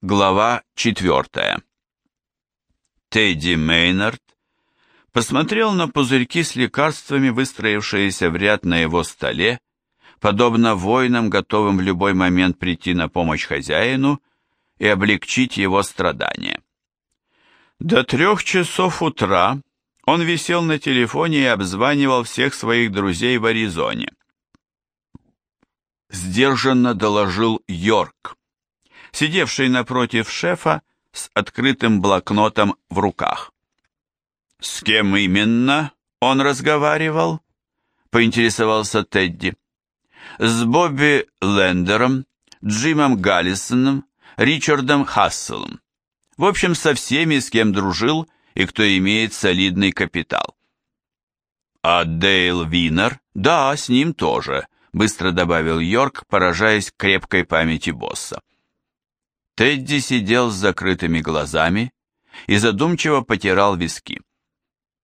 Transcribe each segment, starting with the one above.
Глава четвертая. Тедди Мейнард посмотрел на пузырьки с лекарствами, выстроившиеся в ряд на его столе, подобно воинам, готовым в любой момент прийти на помощь хозяину и облегчить его страдания. До трех часов утра он висел на телефоне и обзванивал всех своих друзей в Аризоне. Сдержанно доложил Йорк сидевший напротив шефа с открытым блокнотом в руках. «С кем именно он разговаривал?» — поинтересовался Тедди. «С Бобби Лендером, Джимом Галлисоном, Ричардом Хасселом. В общем, со всеми, с кем дружил и кто имеет солидный капитал». «А Дейл Винер?» «Да, с ним тоже», — быстро добавил Йорк, поражаясь крепкой памяти босса. Тедди сидел с закрытыми глазами и задумчиво потирал виски.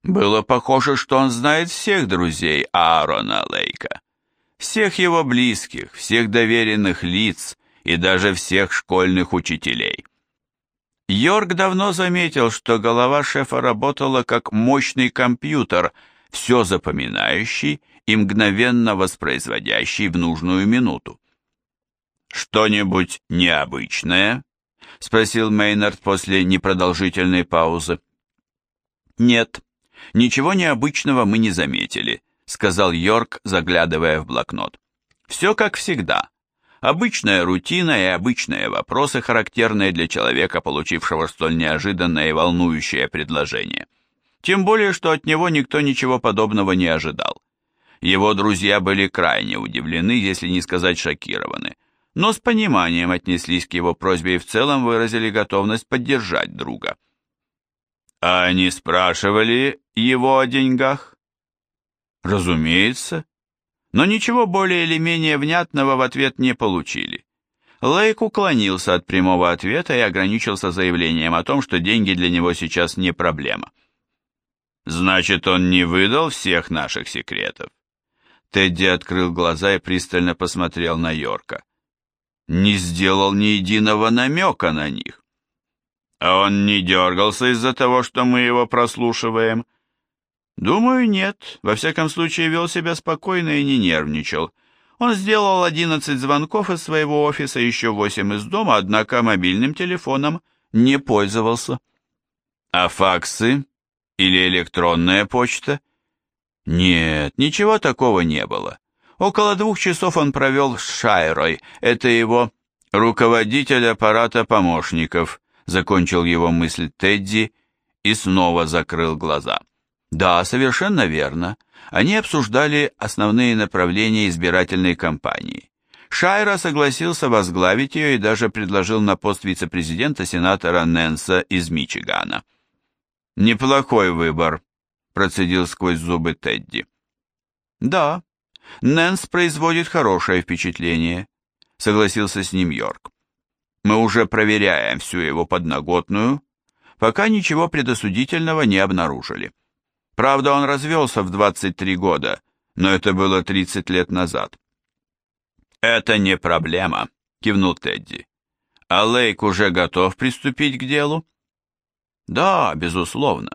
Было похоже, что он знает всех друзей Аарона Лейка, всех его близких, всех доверенных лиц и даже всех школьных учителей. Йорк давно заметил, что голова шефа работала как мощный компьютер, все запоминающий и мгновенно воспроизводящий в нужную минуту. «Что-нибудь необычное?» — спросил Мейнард после непродолжительной паузы. «Нет, ничего необычного мы не заметили», — сказал Йорк, заглядывая в блокнот. «Все как всегда. Обычная рутина и обычные вопросы, характерные для человека, получившего столь неожиданное и волнующее предложение. Тем более, что от него никто ничего подобного не ожидал. Его друзья были крайне удивлены, если не сказать шокированы но с пониманием отнеслись к его просьбе и в целом выразили готовность поддержать друга. А они спрашивали его о деньгах? Разумеется, но ничего более или менее внятного в ответ не получили. Лейк уклонился от прямого ответа и ограничился заявлением о том, что деньги для него сейчас не проблема. «Значит, он не выдал всех наших секретов?» Тедди открыл глаза и пристально посмотрел на Йорка не сделал ни единого намека на них. А он не дергался из-за того, что мы его прослушиваем? Думаю, нет. Во всяком случае, вел себя спокойно и не нервничал. Он сделал одиннадцать звонков из своего офиса, еще восемь из дома, однако мобильным телефоном не пользовался. А факсы или электронная почта? Нет, ничего такого не было. Около двух часов он провел с Шайрой, это его руководитель аппарата помощников, закончил его мысль Тедди и снова закрыл глаза. Да, совершенно верно. Они обсуждали основные направления избирательной кампании. Шайра согласился возглавить ее и даже предложил на пост вице-президента сенатора Нэнса из Мичигана. «Неплохой выбор», – процедил сквозь зубы Тедди. «Да, Нэнс производит хорошее впечатление, согласился с ним Йорк. Мы уже проверяем всю его подноготную, пока ничего предосудительного не обнаружили. Правда, он развелся в 23 года, но это было 30 лет назад. «Это не проблема», — кивнул Тедди. «А Лейк уже готов приступить к делу?» «Да, безусловно.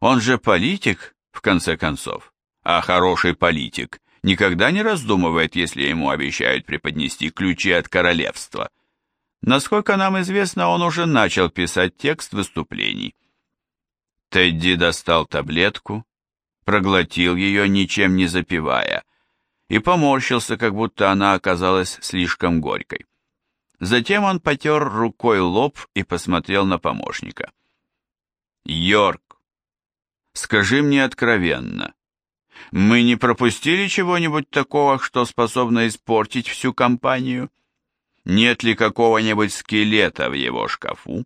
Он же политик, в конце концов. А хороший политик никогда не раздумывает, если ему обещают преподнести ключи от королевства. Насколько нам известно, он уже начал писать текст выступлений. Тедди достал таблетку, проглотил ее, ничем не запивая, и поморщился, как будто она оказалась слишком горькой. Затем он потер рукой лоб и посмотрел на помощника. «Йорк, скажи мне откровенно, мы не пропустили чего-нибудь такого, что способно испортить всю компанию? Нет ли какого-нибудь скелета в его шкафу?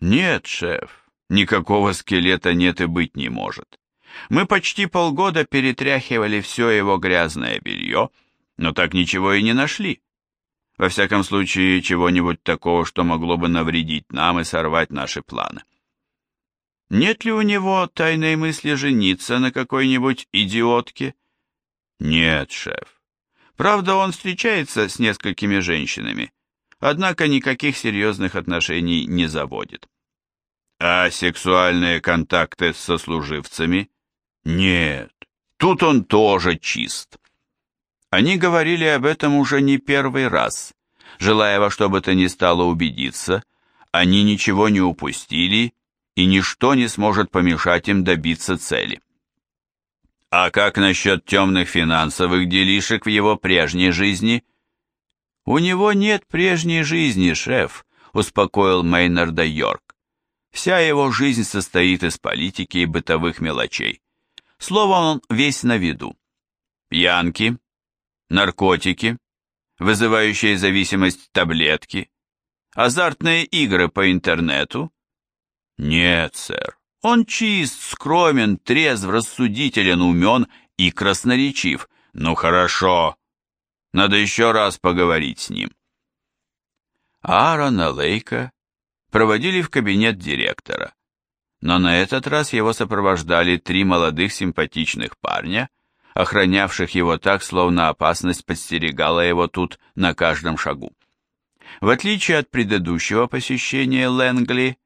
Нет, шеф, никакого скелета нет и быть не может. Мы почти полгода перетряхивали все его грязное белье, но так ничего и не нашли. Во всяком случае, чего-нибудь такого, что могло бы навредить нам и сорвать наши планы. Нет ли у него тайной мысли жениться на какой-нибудь идиотке? Нет, шеф. Правда, он встречается с несколькими женщинами. однако никаких серьезных отношений не заводит. А сексуальные контакты с сослуживцами? Нет, тут он тоже чист. Они говорили об этом уже не первый раз, желая во что бы то ни стало убедиться, они ничего не упустили, и ничто не сможет помешать им добиться цели. А как насчет темных финансовых делишек в его прежней жизни? У него нет прежней жизни, шеф, успокоил Мейнарда Йорк. Вся его жизнь состоит из политики и бытовых мелочей. Словом, он весь на виду. Пьянки, наркотики, вызывающие зависимость таблетки, азартные игры по интернету. Нет, сэр, он чист, скромен, трезв, рассудителен, умен и красноречив. Ну хорошо, надо еще раз поговорить с ним. Аарона Лейка проводили в кабинет директора, но на этот раз его сопровождали три молодых симпатичных парня, охранявших его так, словно опасность подстерегала его тут на каждом шагу. В отличие от предыдущего посещения Лэнгли,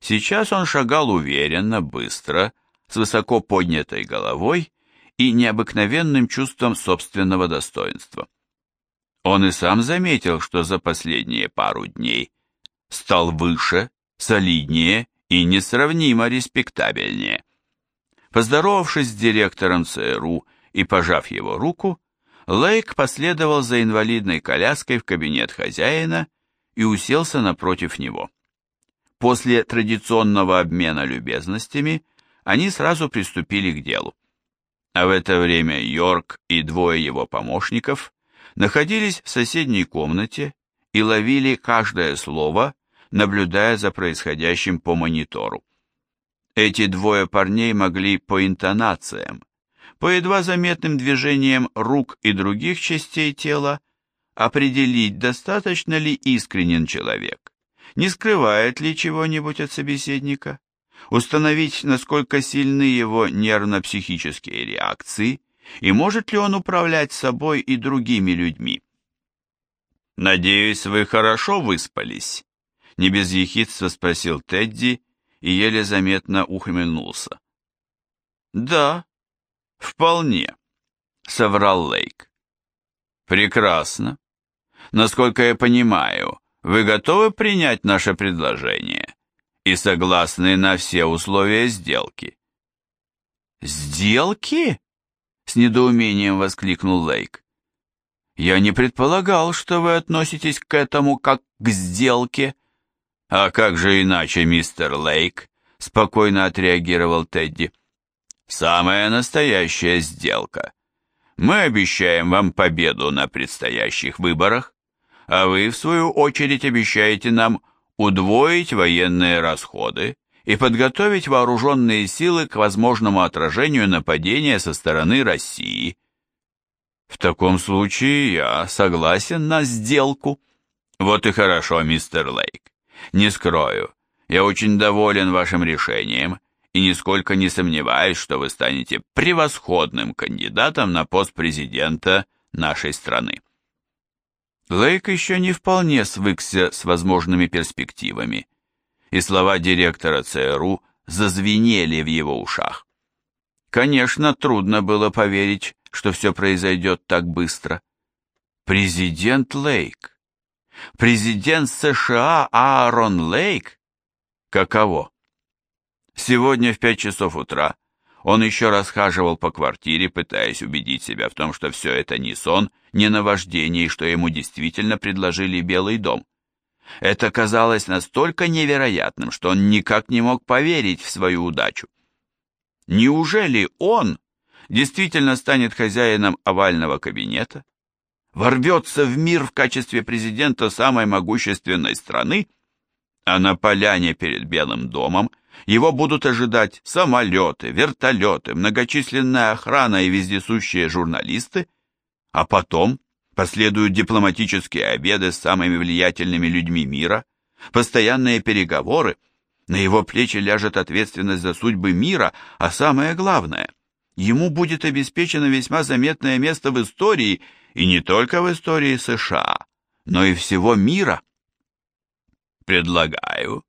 сейчас он шагал уверенно, быстро, с высоко поднятой головой и необыкновенным чувством собственного достоинства. Он и сам заметил, что за последние пару дней стал выше, солиднее и несравнимо респектабельнее. Поздоровавшись с директором ЦРУ и пожав его руку, Лейк последовал за инвалидной коляской в кабинет хозяина и уселся напротив него. После традиционного обмена любезностями они сразу приступили к делу. А в это время Йорк и двое его помощников находились в соседней комнате и ловили каждое слово, наблюдая за происходящим по монитору. Эти двое парней могли по интонациям, по едва заметным движениям рук и других частей тела определить, достаточно ли искренен человек, не скрывает ли чего-нибудь от собеседника, установить, насколько сильны его нервно-психические реакции и может ли он управлять собой и другими людьми. «Надеюсь, вы хорошо выспались?» Не без ехидства спросил Тедди и еле заметно ухмыльнулся. «Да, вполне», — соврал Лейк. «Прекрасно. Насколько я понимаю, вы готовы принять наше предложение и согласны на все условия сделки?» «Сделки?» — с недоумением воскликнул Лейк. «Я не предполагал, что вы относитесь к этому как к сделке». «А как же иначе, мистер Лейк?» — спокойно отреагировал Тедди. «Самая настоящая сделка. Мы обещаем вам победу на предстоящих выборах, а вы, в свою очередь, обещаете нам удвоить военные расходы и подготовить вооруженные силы к возможному отражению нападения со стороны России. В таком случае я согласен на сделку. Вот и хорошо, мистер Лейк. Не скрою, я очень доволен вашим решением и нисколько не сомневаюсь, что вы станете превосходным кандидатом на пост президента нашей страны. Лейк еще не вполне свыкся с возможными перспективами, и слова директора ЦРУ зазвенели в его ушах. Конечно, трудно было поверить, что все произойдет так быстро. Президент Лейк. Президент США Аарон Лейк? Каково? Сегодня в пять часов утра он еще расхаживал по квартире, пытаясь убедить себя в том, что все это не сон, не наваждение, и что ему действительно предложили Белый дом. Это казалось настолько невероятным, что он никак не мог поверить в свою удачу. Неужели он действительно станет хозяином овального кабинета? ворвется в мир в качестве президента самой могущественной страны, а на поляне перед Белым домом его будут ожидать самолеты, вертолеты, многочисленная охрана и вездесущие журналисты, а потом последуют дипломатические обеды с самыми влиятельными людьми мира, постоянные переговоры, на его плечи ляжет ответственность за судьбы мира, а самое главное, ему будет обеспечено весьма заметное место в истории – и не только в истории США, но и всего мира – Предлагаю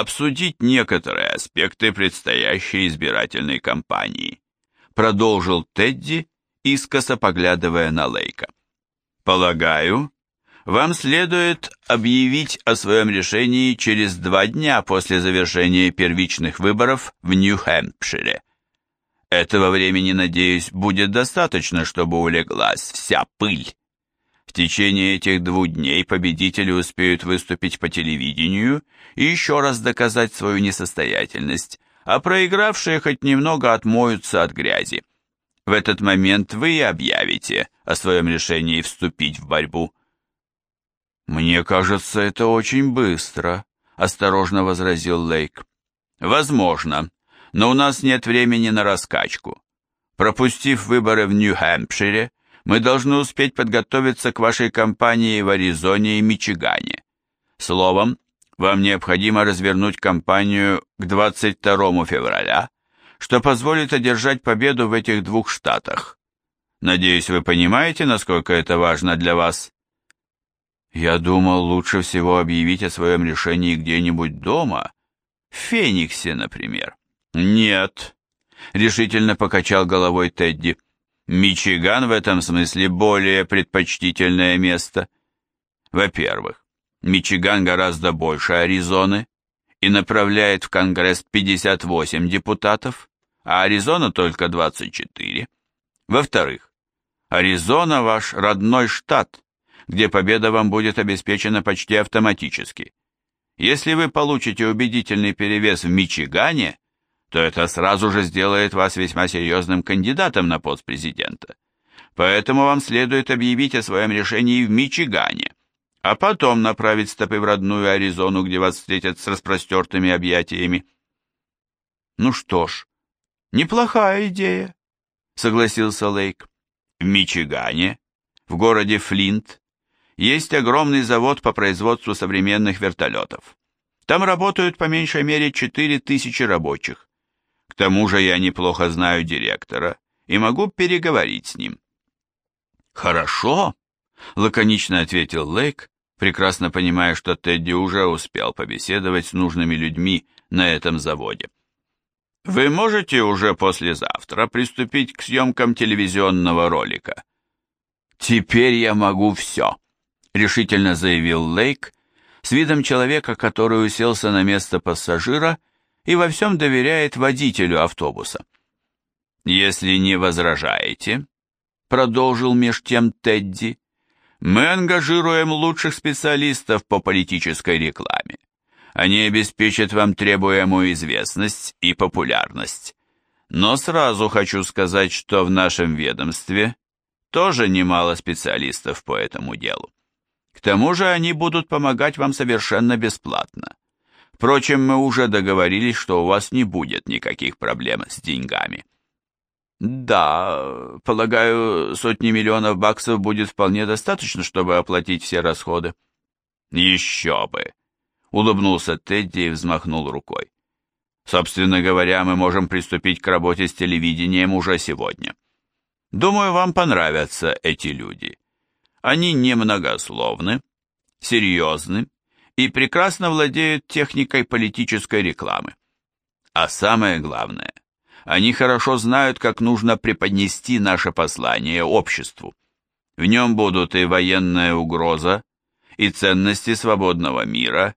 обсудить некоторые аспекты предстоящей избирательной кампании, продолжил Тедди, искоса поглядывая на Лейка. Полагаю, вам следует объявить о своем решении через два дня после завершения первичных выборов в Нью-Хэмпшире. Этого времени, надеюсь, будет достаточно, чтобы улеглась вся пыль. Течение этих двух дней победители успеют выступить по телевидению и еще раз доказать свою несостоятельность, а проигравшие хоть немного отмоются от грязи. В этот момент вы и объявите о своем решении вступить в борьбу. «Мне кажется, это очень быстро», — осторожно возразил Лейк. «Возможно, но у нас нет времени на раскачку. Пропустив выборы в Нью-Хэмпшире, мы должны успеть подготовиться к вашей кампании в Аризоне и Мичигане. Словом, вам необходимо развернуть кампанию к 22 февраля, что позволит одержать победу в этих двух штатах. Надеюсь, вы понимаете, насколько это важно для вас? Я думал, лучше всего объявить о своем решении где-нибудь дома, в Фениксе, например. Нет, решительно покачал головой Тедди. Мичиган в этом смысле более предпочтительное место. Во-первых, Мичиган гораздо больше Аризоны и направляет в Конгресс 58 депутатов, а Аризона только 24. Во-вторых, Аризона ваш родной штат, где победа вам будет обеспечена почти автоматически. Если вы получите убедительный перевес в Мичигане, то это сразу же сделает вас весьма серьезным кандидатом на пост президента. Поэтому вам следует объявить о своем решении в Мичигане, а потом направить стопы в родную Аризону, где вас встретят с распростертыми объятиями. Ну что ж, неплохая идея, согласился Лейк. В Мичигане, в городе Флинт, есть огромный завод по производству современных вертолетов. Там работают по меньшей мере 4000 рабочих. Тому же я неплохо знаю директора и могу переговорить с ним. Хорошо, лаконично ответил Лейк, прекрасно понимая, что Тедди уже успел побеседовать с нужными людьми на этом заводе. Вы можете уже послезавтра приступить к съемкам телевизионного ролика? Теперь я могу все, решительно заявил Лейк, с видом человека, который уселся на место пассажира и во всем доверяет водителю автобуса. «Если не возражаете», — продолжил меж тем Тедди, «мы ангажируем лучших специалистов по политической рекламе. Они обеспечат вам требуемую известность и популярность. Но сразу хочу сказать, что в нашем ведомстве тоже немало специалистов по этому делу. К тому же они будут помогать вам совершенно бесплатно. Впрочем, мы уже договорились, что у вас не будет никаких проблем с деньгами. Да, полагаю, сотни миллионов баксов будет вполне достаточно, чтобы оплатить все расходы. Еще бы, улыбнулся Тедди и взмахнул рукой. Собственно говоря, мы можем приступить к работе с телевидением уже сегодня. Думаю, вам понравятся эти люди. Они немногословны, серьезны и прекрасно владеют техникой политической рекламы. А самое главное, они хорошо знают, как нужно преподнести наше послание обществу. В нем будут и военная угроза, и ценности свободного мира,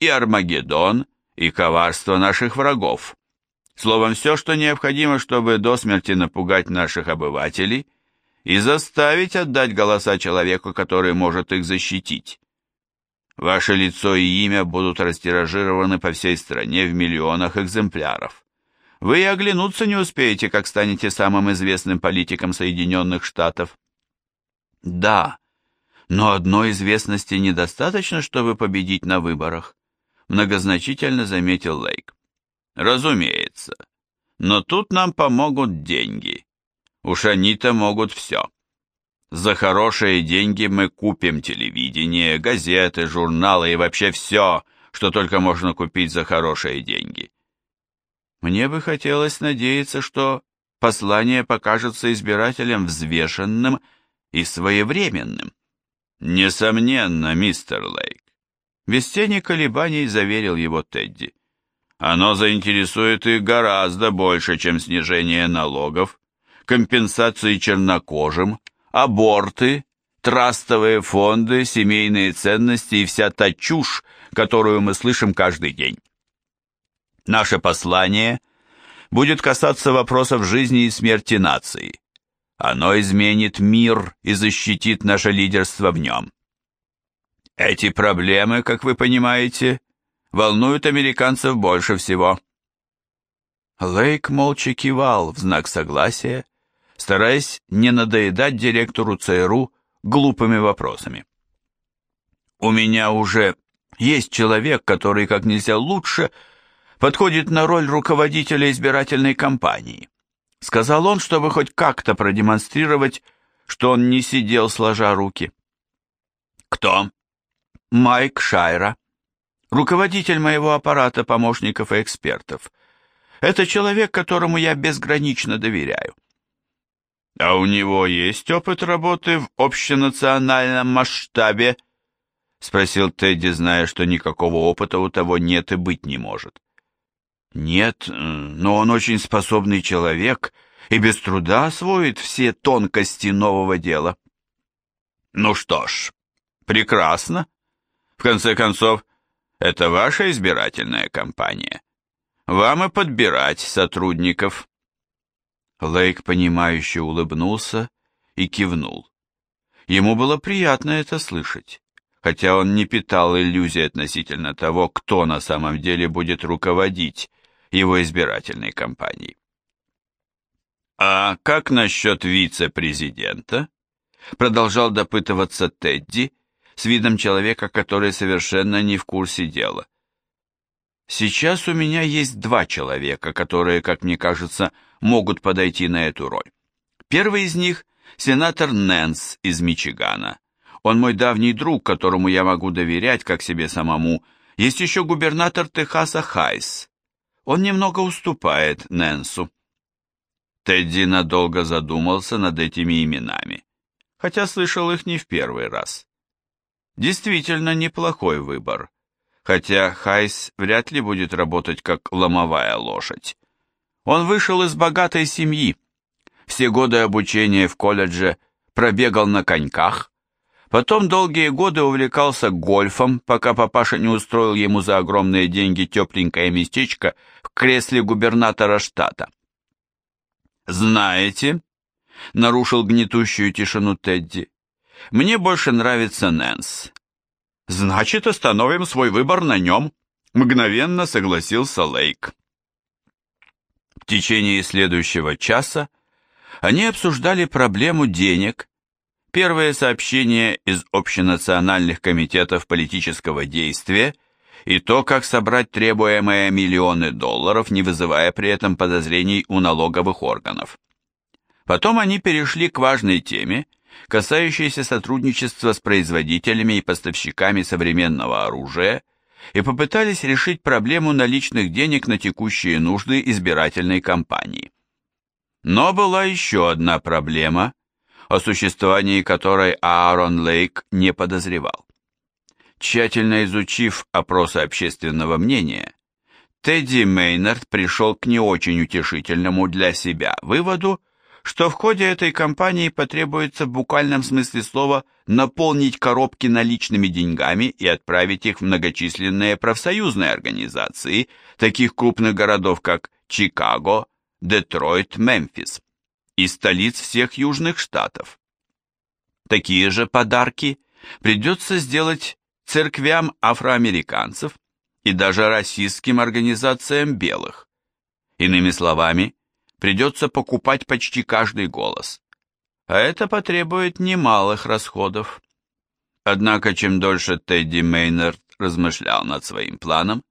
и Армагеддон, и коварство наших врагов. Словом, все, что необходимо, чтобы до смерти напугать наших обывателей и заставить отдать голоса человеку, который может их защитить. Ваше лицо и имя будут растиражированы по всей стране в миллионах экземпляров. Вы и оглянуться не успеете, как станете самым известным политиком Соединенных Штатов. Да, но одной известности недостаточно, чтобы победить на выборах, многозначительно заметил Лейк. Разумеется, но тут нам помогут деньги. Уж они-то могут все. За хорошие деньги мы купим телевидение, газеты, журналы и вообще все, что только можно купить за хорошие деньги. Мне бы хотелось надеяться, что послание покажется избирателям взвешенным и своевременным. Несомненно, мистер Лейк. Без тени колебаний заверил его Тедди. Оно заинтересует их гораздо больше, чем снижение налогов, компенсации чернокожим, аборты, трастовые фонды, семейные ценности и вся та чушь, которую мы слышим каждый день. Наше послание будет касаться вопросов жизни и смерти нации. Оно изменит мир и защитит наше лидерство в нем. Эти проблемы, как вы понимаете, волнуют американцев больше всего. Лейк молча кивал в знак согласия, стараясь не надоедать директору ЦРУ глупыми вопросами. «У меня уже есть человек, который как нельзя лучше подходит на роль руководителя избирательной кампании», сказал он, чтобы хоть как-то продемонстрировать, что он не сидел сложа руки. «Кто?» Майк Шайра, руководитель моего аппарата помощников и экспертов. Это человек, которому я безгранично доверяю. А у него есть опыт работы в общенациональном масштабе? Спросил Тедди, зная, что никакого опыта у того нет и быть не может. Нет, но он очень способный человек и без труда освоит все тонкости нового дела. Ну что ж, прекрасно, в конце концов, это ваша избирательная кампания. Вам и подбирать сотрудников. Лейк, понимающе улыбнулся и кивнул. Ему было приятно это слышать, хотя он не питал иллюзий относительно того, кто на самом деле будет руководить его избирательной кампанией. «А как насчет вице-президента?» Продолжал допытываться Тедди, с видом человека, который совершенно не в курсе дела. Сейчас у меня есть два человека, которые, как мне кажется, могут подойти на эту роль. Первый из них – сенатор Нэнс из Мичигана. Он мой давний друг, которому я могу доверять, как себе самому. Есть еще губернатор Техаса Хайс. Он немного уступает Нэнсу. Тедди надолго задумался над этими именами, хотя слышал их не в первый раз. Действительно неплохой выбор, хотя Хайс вряд ли будет работать как ломовая лошадь. Он вышел из богатой семьи, все годы обучения в колледже пробегал на коньках, потом долгие годы увлекался гольфом, пока папаша не устроил ему за огромные деньги тепленькое местечко в кресле губернатора штата. «Знаете», — нарушил гнетущую тишину Тедди, мне больше нравится Нэнс. Значит, остановим свой выбор на нем, мгновенно согласился Лейк. В течение следующего часа они обсуждали проблему денег, первые сообщения из общенациональных комитетов политического действия и то, как собрать требуемые миллионы долларов, не вызывая при этом подозрений у налоговых органов. Потом они перешли к важной теме – касающиеся сотрудничества с производителями и поставщиками современного оружия, и попытались решить проблему наличных денег на текущие нужды избирательной кампании. Но была еще одна проблема, о существовании которой Аарон Лейк не подозревал. Тщательно изучив опросы общественного мнения, Тедди Мейнард пришел к не очень утешительному для себя выводу, что в ходе этой кампании потребуется в буквальном смысле слова наполнить коробки наличными деньгами и отправить их в многочисленные профсоюзные организации таких крупных городов, как Чикаго, Детройт, Мемфис и столиц всех южных штатов. Такие же подарки придется сделать церквям афроамериканцев и даже российским организациям белых. Иными словами, придется покупать почти каждый голос. А это потребует немалых расходов. Однако, чем дольше Тедди Мейнард размышлял над своим планом,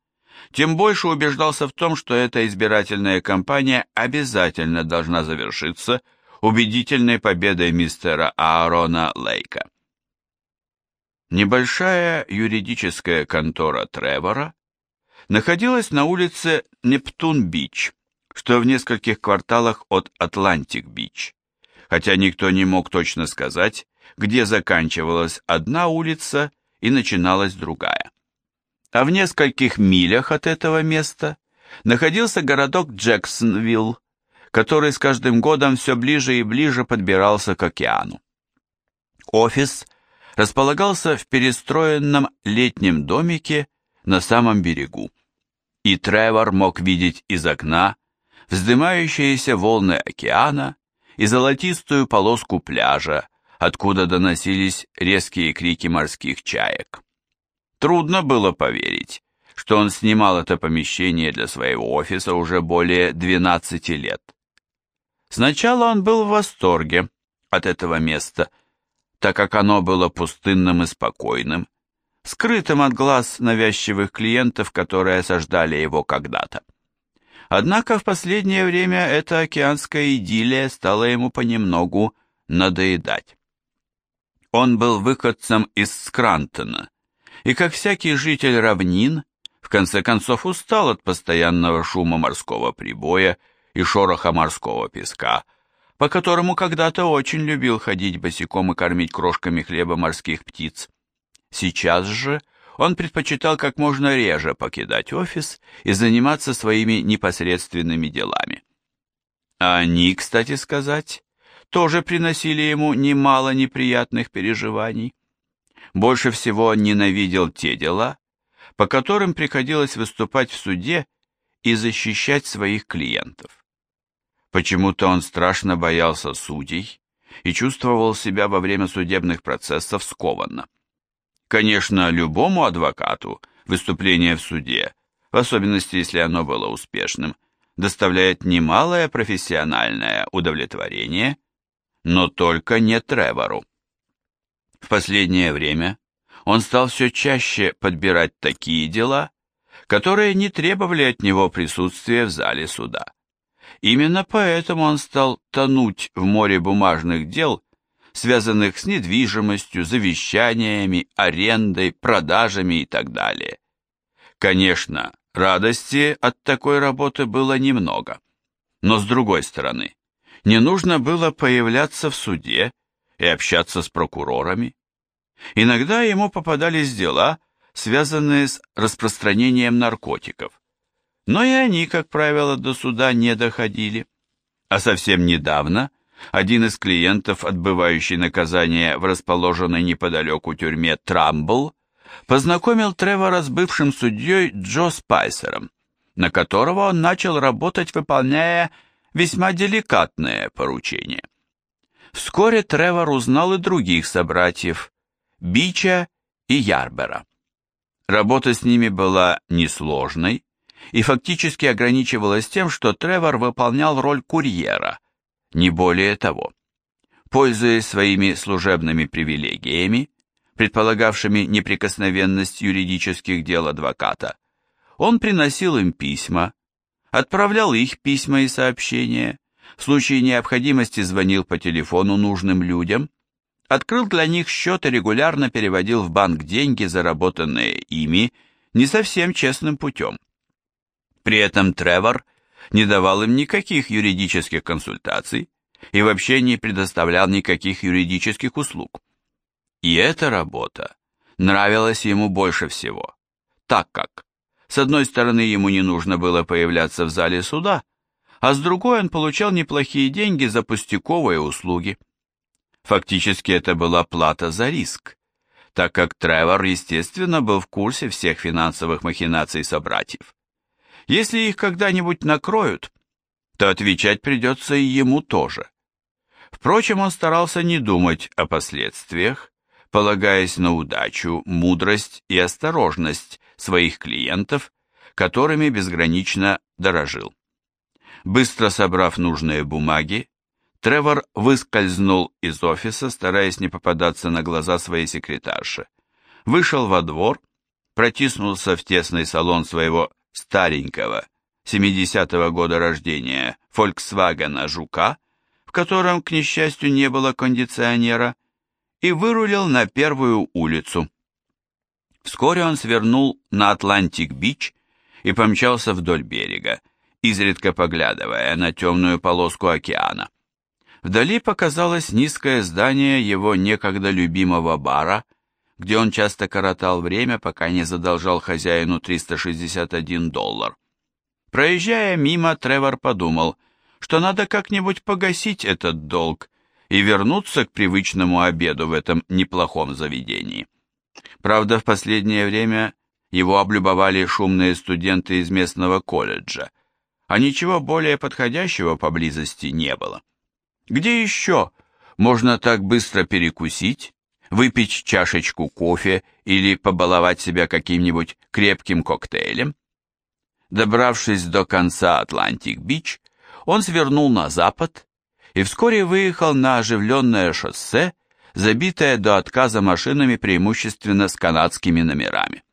тем больше убеждался в том, что эта избирательная кампания обязательно должна завершиться убедительной победой мистера Аарона Лейка. Небольшая юридическая контора Тревора находилась на улице Нептун-Бич, что в нескольких кварталах от Атлантик-Бич, хотя никто не мог точно сказать, где заканчивалась одна улица и начиналась другая. а в нескольких милях от этого места находился городок Джексонвилл, который с каждым годом все ближе и ближе подбирался к океану. Офис располагался в перестроенном летнем домике на самом берегу, и Тревор мог видеть из окна вздымающиеся волны океана и золотистую полоску пляжа, откуда доносились резкие крики морских чаек. Трудно было поверить, что он снимал это помещение для своего офиса уже более 12 лет. Сначала он был в восторге от этого места, так как оно было пустынным и спокойным, скрытым от глаз навязчивых клиентов, которые осаждали его когда-то. Однако в последнее время эта океанская идиллия стала ему понемногу надоедать. Он был выходцем из Скрантона, и, как всякий житель равнин, в конце концов устал от постоянного шума морского прибоя и шороха морского песка, по которому когда-то очень любил ходить босиком и кормить крошками хлеба морских птиц. Сейчас же он предпочитал как можно реже покидать офис и заниматься своими непосредственными делами. А они, кстати сказать, тоже приносили ему немало неприятных переживаний. Больше всего он ненавидел те дела, по которым приходилось выступать в суде и защищать своих клиентов. Почему-то он страшно боялся судей и чувствовал себя во время судебных процессов скованно. Конечно, любому адвокату выступление в суде, в особенности если оно было успешным, доставляет немалое профессиональное удовлетворение, но только не Тревору. В последнее время он стал все чаще подбирать такие дела, которые не требовали от него присутствия в зале суда. Именно поэтому он стал тонуть в море бумажных дел, связанных с недвижимостью, завещаниями, арендой, продажами и так далее. Конечно, радости от такой работы было немного, но с другой стороны, не нужно было появляться в суде и общаться с прокурорами. Иногда ему попадались дела, связанные с распространением наркотиков, но и они, как правило, до суда не доходили. А совсем недавно один из клиентов, отбывающий наказание в расположенной неподалеку тюрьме Трамбл, познакомил Тревора с бывшим судьей Джо Спайсером, на которого он начал работать, выполняя весьма деликатное поручение. Вскоре Тревор узнал и других собратьев, Бича и Ярбера. Работа с ними была несложной и фактически ограничивалась тем, что Тревор выполнял роль курьера, не более того. Пользуясь своими служебными привилегиями, предполагавшими неприкосновенность юридических дел адвоката, он приносил им письма, отправлял их письма и сообщения, в случае необходимости звонил по телефону нужным людям, открыл для них счет и регулярно переводил в банк деньги, заработанные ими, не совсем честным путем. При этом Тревор не давал им никаких юридических консультаций и вообще не предоставлял никаких юридических услуг. И эта работа нравилась ему больше всего, так как, с одной стороны, ему не нужно было появляться в зале суда, а с другой он получал неплохие деньги за пустяковые услуги. Фактически это была плата за риск, так как Тревор, естественно, был в курсе всех финансовых махинаций собратьев. Если их когда-нибудь накроют, то отвечать придется и ему тоже. Впрочем, он старался не думать о последствиях, полагаясь на удачу, мудрость и осторожность своих клиентов, которыми безгранично дорожил. Быстро собрав нужные бумаги, Тревор выскользнул из офиса, стараясь не попадаться на глаза своей секретарши. Вышел во двор, протиснулся в тесный салон своего старенького, 70-го года рождения, Фольксвагена «Жука», в котором, к несчастью, не было кондиционера, и вырулил на первую улицу. Вскоре он свернул на Атлантик-Бич и помчался вдоль берега, изредка поглядывая на темную полоску океана. Вдали показалось низкое здание его некогда любимого бара, где он часто коротал время, пока не задолжал хозяину 361 доллар. Проезжая мимо, Тревор подумал, что надо как-нибудь погасить этот долг и вернуться к привычному обеду в этом неплохом заведении. Правда, в последнее время его облюбовали шумные студенты из местного колледжа, а ничего более подходящего поблизости не было. Где еще можно так быстро перекусить, выпить чашечку кофе или побаловать себя каким-нибудь крепким коктейлем? Добравшись до конца Атлантик-Бич, он свернул на запад и вскоре выехал на оживленное шоссе, забитое до отказа машинами преимущественно с канадскими номерами.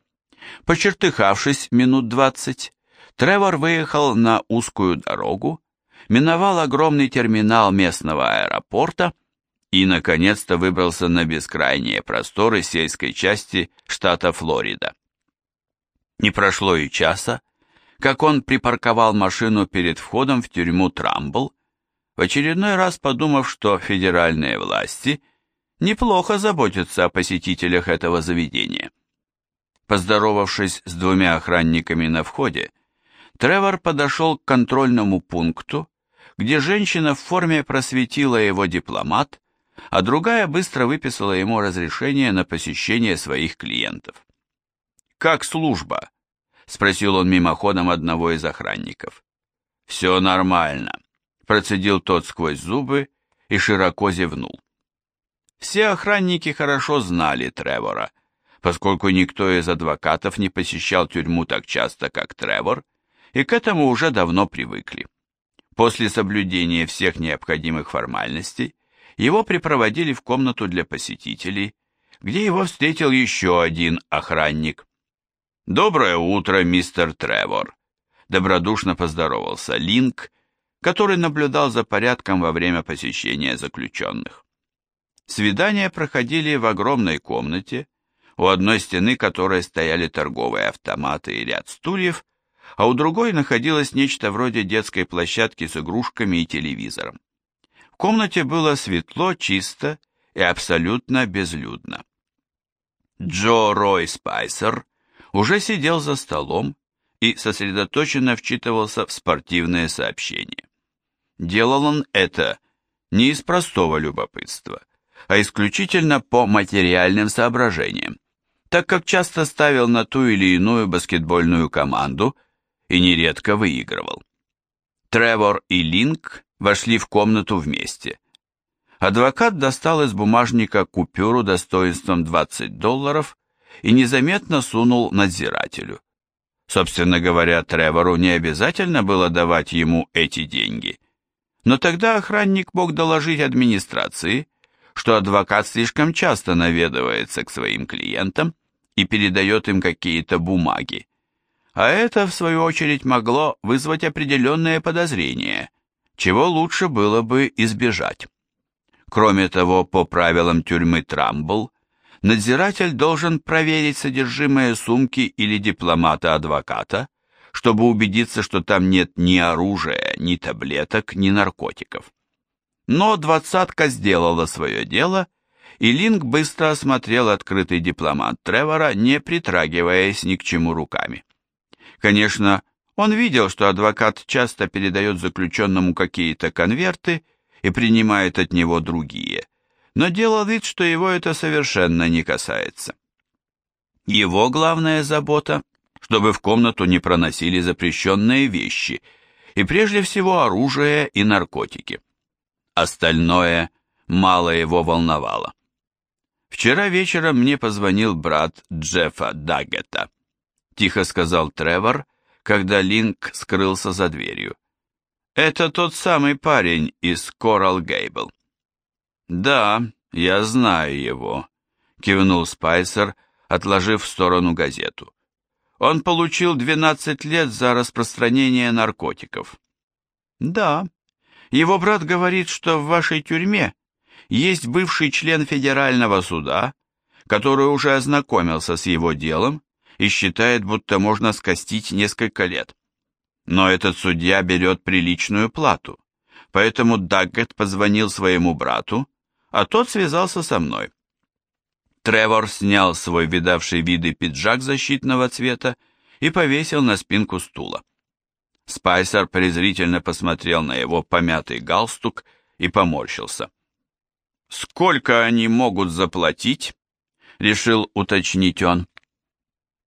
Почертыхавшись минут двадцать, Тревор выехал на узкую дорогу, миновал огромный терминал местного аэропорта и, наконец-то, выбрался на бескрайние просторы сельской части штата Флорида. Не прошло и часа, как он припарковал машину перед входом в тюрьму Трамбл, в очередной раз подумав, что федеральные власти неплохо заботятся о посетителях этого заведения. Поздоровавшись с двумя охранниками на входе, Тревор подошел к контрольному пункту, где женщина в форме просветила его дипломат, а другая быстро выписала ему разрешение на посещение своих клиентов. «Как служба?» — спросил он мимоходом одного из охранников. «Все нормально», — процедил тот сквозь зубы и широко зевнул. Все охранники хорошо знали Тревора, поскольку никто из адвокатов не посещал тюрьму так часто, как Тревор, и к этому уже давно привыкли. После соблюдения всех необходимых формальностей его припроводили в комнату для посетителей, где его встретил еще один охранник. «Доброе утро, мистер Тревор!» Добродушно поздоровался Линк, который наблюдал за порядком во время посещения заключенных. Свидания проходили в огромной комнате, у одной стены которой стояли торговые автоматы и ряд стульев, а у другой находилось нечто вроде детской площадки с игрушками и телевизором. В комнате было светло, чисто и абсолютно безлюдно. Джо Рой Спайсер – уже сидел за столом и сосредоточенно вчитывался в спортивные сообщения. Делал он это не из простого любопытства, а исключительно по материальным соображениям, так как часто ставил на ту или иную баскетбольную команду и нередко выигрывал. Тревор и Линк вошли в комнату вместе. Адвокат достал из бумажника купюру достоинством 20 долларов и незаметно сунул надзирателю. Собственно говоря, Тревору не обязательно было давать ему эти деньги. Но тогда охранник мог доложить администрации, что адвокат слишком часто наведывается к своим клиентам и передает им какие-то бумаги. А это, в свою очередь, могло вызвать определенные подозрения, чего лучше было бы избежать. Кроме того, по правилам тюрьмы Трамбл, надзиратель должен проверить содержимое сумки или дипломата-адвоката, чтобы убедиться, что там нет ни оружия, ни таблеток, ни наркотиков. Но двадцатка сделала свое дело, и Линк быстро осмотрел открытый дипломат Тревора, не притрагиваясь ни к чему руками. Конечно, он видел, что адвокат часто передает заключенному какие-то конверты и принимает от него другие – но делал вид, что его это совершенно не касается. Его главная забота, чтобы в комнату не проносили запрещенные вещи, и прежде всего оружие и наркотики. Остальное мало его волновало. «Вчера вечером мне позвонил брат Джеффа Даггета», — тихо сказал Тревор, когда Линк скрылся за дверью. «Это тот самый парень из Коралл Гейбл. «Да, я знаю его», — кивнул Спайсер, отложив в сторону газету. «Он получил 12 лет за распространение наркотиков». «Да, его брат говорит, что в вашей тюрьме есть бывший член федерального суда, который уже ознакомился с его делом и считает, будто можно скостить несколько лет. Но этот судья берет приличную плату, поэтому Даггет позвонил своему брату, а тот связался со мной. Тревор снял свой видавший виды пиджак защитного цвета и повесил на спинку стула. Спайсер презрительно посмотрел на его помятый галстук и поморщился. «Сколько они могут заплатить?» — решил уточнить он.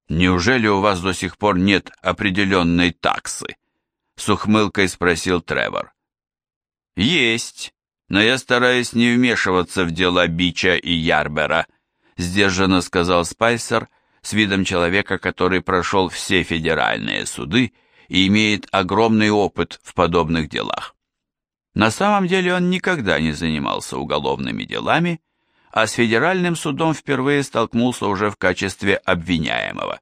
«Неужели у вас до сих пор нет определенной таксы?» — с ухмылкой спросил Тревор. «Есть, но я стараюсь не вмешиваться в дела Бича и Ярбера», — сдержанно сказал Спайсер с видом человека, который прошел все федеральные суды и имеет огромный опыт в подобных делах. На самом деле он никогда не занимался уголовными делами, а с федеральным судом впервые столкнулся уже в качестве обвиняемого.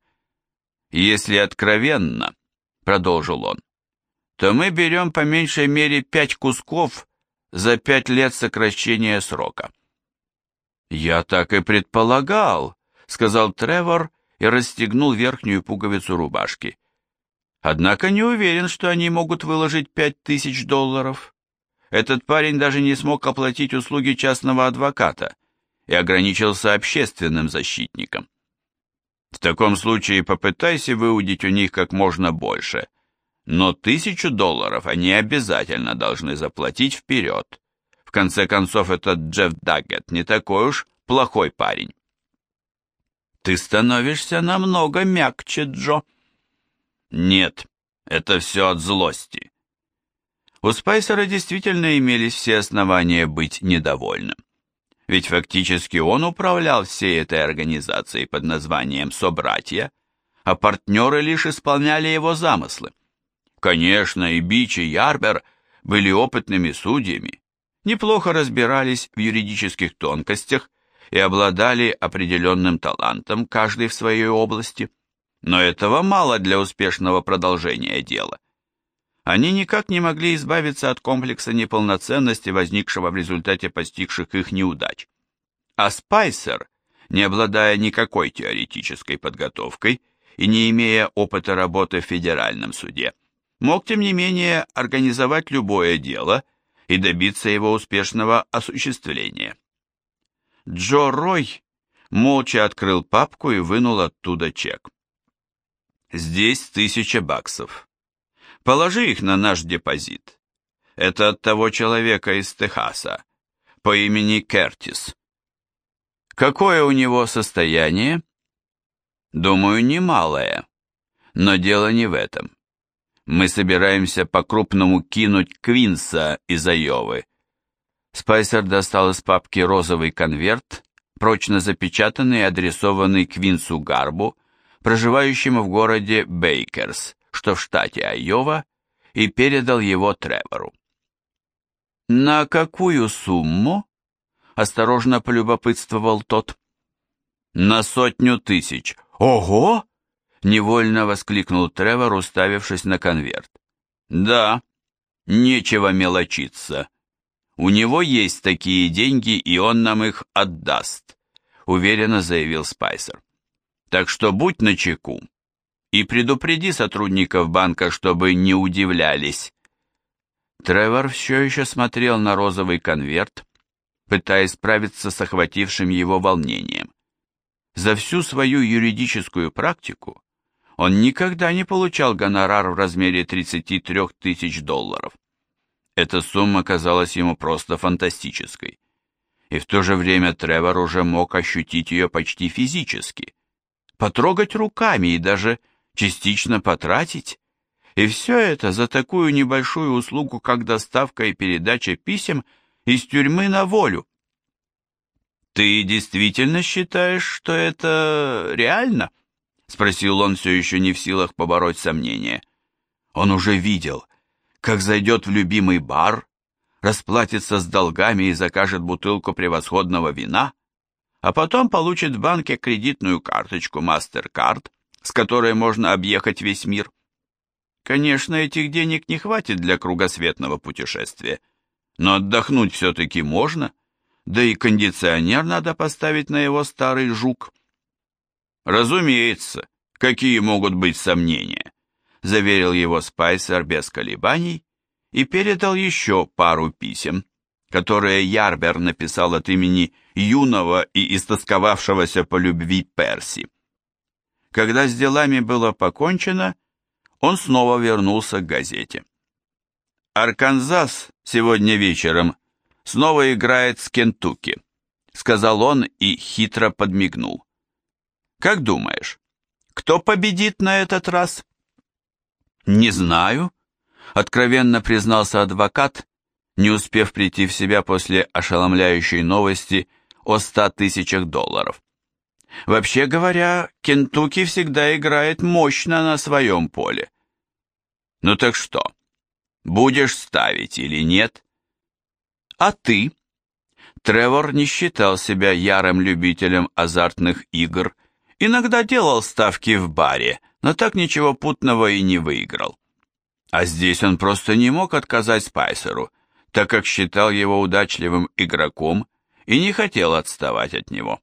«Если откровенно», — продолжил он, — «то мы берем по меньшей мере пять кусков за пять лет сокращения срока». «Я так и предполагал», — сказал Тревор и расстегнул верхнюю пуговицу рубашки. «Однако не уверен, что они могут выложить пять тысяч долларов. Этот парень даже не смог оплатить услуги частного адвоката» и ограничился общественным защитником. В таком случае попытайся выудить у них как можно больше, но тысячу долларов они обязательно должны заплатить вперед. В конце концов, этот Джефф Даггет не такой уж плохой парень. Ты становишься намного мягче, Джо. Нет, это все от злости. У Спайсера действительно имелись все основания быть недовольным ведь фактически он управлял всей этой организацией под названием «Собратья», а партнеры лишь исполняли его замыслы. Конечно, и Бич, и Ярбер были опытными судьями, неплохо разбирались в юридических тонкостях и обладали определенным талантом, каждый в своей области, но этого мало для успешного продолжения дела. Они никак не могли избавиться от комплекса неполноценности, возникшего в результате постигших их неудач. А Спайсер, не обладая никакой теоретической подготовкой и не имея опыта работы в федеральном суде, мог, тем не менее, организовать любое дело и добиться его успешного осуществления. Джо Рой молча открыл папку и вынул оттуда чек. «Здесь тысяча баксов. Положи их на наш депозит. Это от того человека из Техаса по имени Кертис. Какое у него состояние? Думаю, немалое. Но дело не в этом. Мы собираемся по-крупному кинуть Квинса из Айовы. Спайсер достал из папки розовый конверт, прочно запечатанный и адресованный Квинсу Гарбу, проживающему в городе Бейкерс, что в штате Айова, и передал его Тревору. «На какую сумму?» — осторожно полюбопытствовал тот. «На сотню тысяч». «Ого!» — невольно воскликнул Тревор, уставившись на конверт. «Да, нечего мелочиться. У него есть такие деньги, и он нам их отдаст», — уверенно заявил Спайсер. «Так что будь начеку и предупреди сотрудников банка, чтобы не удивлялись. Тревор все еще смотрел на розовый конверт, пытаясь справиться с охватившим его волнением. За всю свою юридическую практику он никогда не получал гонорар в размере 33 тысяч долларов. Эта сумма казалась ему просто фантастической. И в то же время Тревор уже мог ощутить ее почти физически, потрогать руками и даже частично потратить, и все это за такую небольшую услугу, как доставка и передача писем из тюрьмы на волю. «Ты действительно считаешь, что это реально?» — спросил он, все еще не в силах побороть сомнения. Он уже видел, как зайдет в любимый бар, расплатится с долгами и закажет бутылку превосходного вина, а потом получит в банке кредитную карточку MasterCard с которой можно объехать весь мир. Конечно, этих денег не хватит для кругосветного путешествия, но отдохнуть все-таки можно, да и кондиционер надо поставить на его старый жук. Разумеется, какие могут быть сомнения, заверил его Спайсер без колебаний и передал еще пару писем, которые Ярбер написал от имени юного и истосковавшегося по любви Перси. Когда с делами было покончено, он снова вернулся к газете. «Арканзас сегодня вечером снова играет с Кентукки», сказал он и хитро подмигнул. «Как думаешь, кто победит на этот раз?» «Не знаю», — откровенно признался адвокат, не успев прийти в себя после ошеломляющей новости о ста тысячах долларов. Вообще говоря, Кентукки всегда играет мощно на своем поле. Ну так что, будешь ставить или нет? А ты? Тревор не считал себя ярым любителем азартных игр, иногда делал ставки в баре, но так ничего путного и не выиграл. А здесь он просто не мог отказать Спайсеру, так как считал его удачливым игроком и не хотел отставать от него.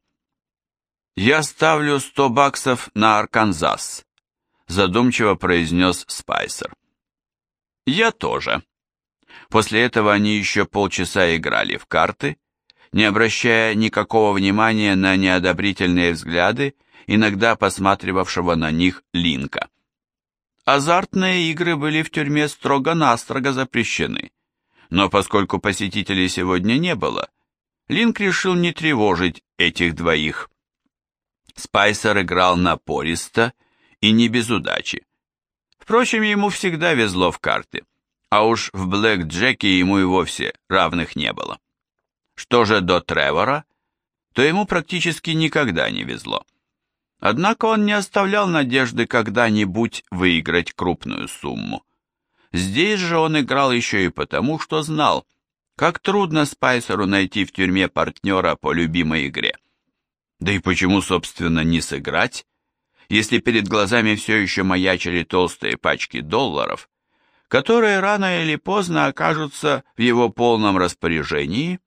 «Я ставлю сто баксов на Арканзас», задумчиво произнес Спайсер. «Я тоже». После этого они еще полчаса играли в карты, не обращая никакого внимания на неодобрительные взгляды, иногда посматривавшего на них Линка. Азартные игры были в тюрьме строго-настрого запрещены, но поскольку посетителей сегодня не было, Линк решил не тревожить этих двоих. Спайсер играл напористо и не без удачи. Впрочем, ему всегда везло в карты, а уж в блэк-джеке ему и вовсе равных не было. Что же до Тревора, то ему практически никогда не везло. Однако он не оставлял надежды когда-нибудь выиграть крупную сумму. Здесь же он играл еще и потому, что знал, как трудно Спайсеру найти в тюрьме партнера по любимой игре. Да и почему, собственно, не сыграть, если перед глазами все еще маячили толстые пачки долларов, которые рано или поздно окажутся в его полном распоряжении,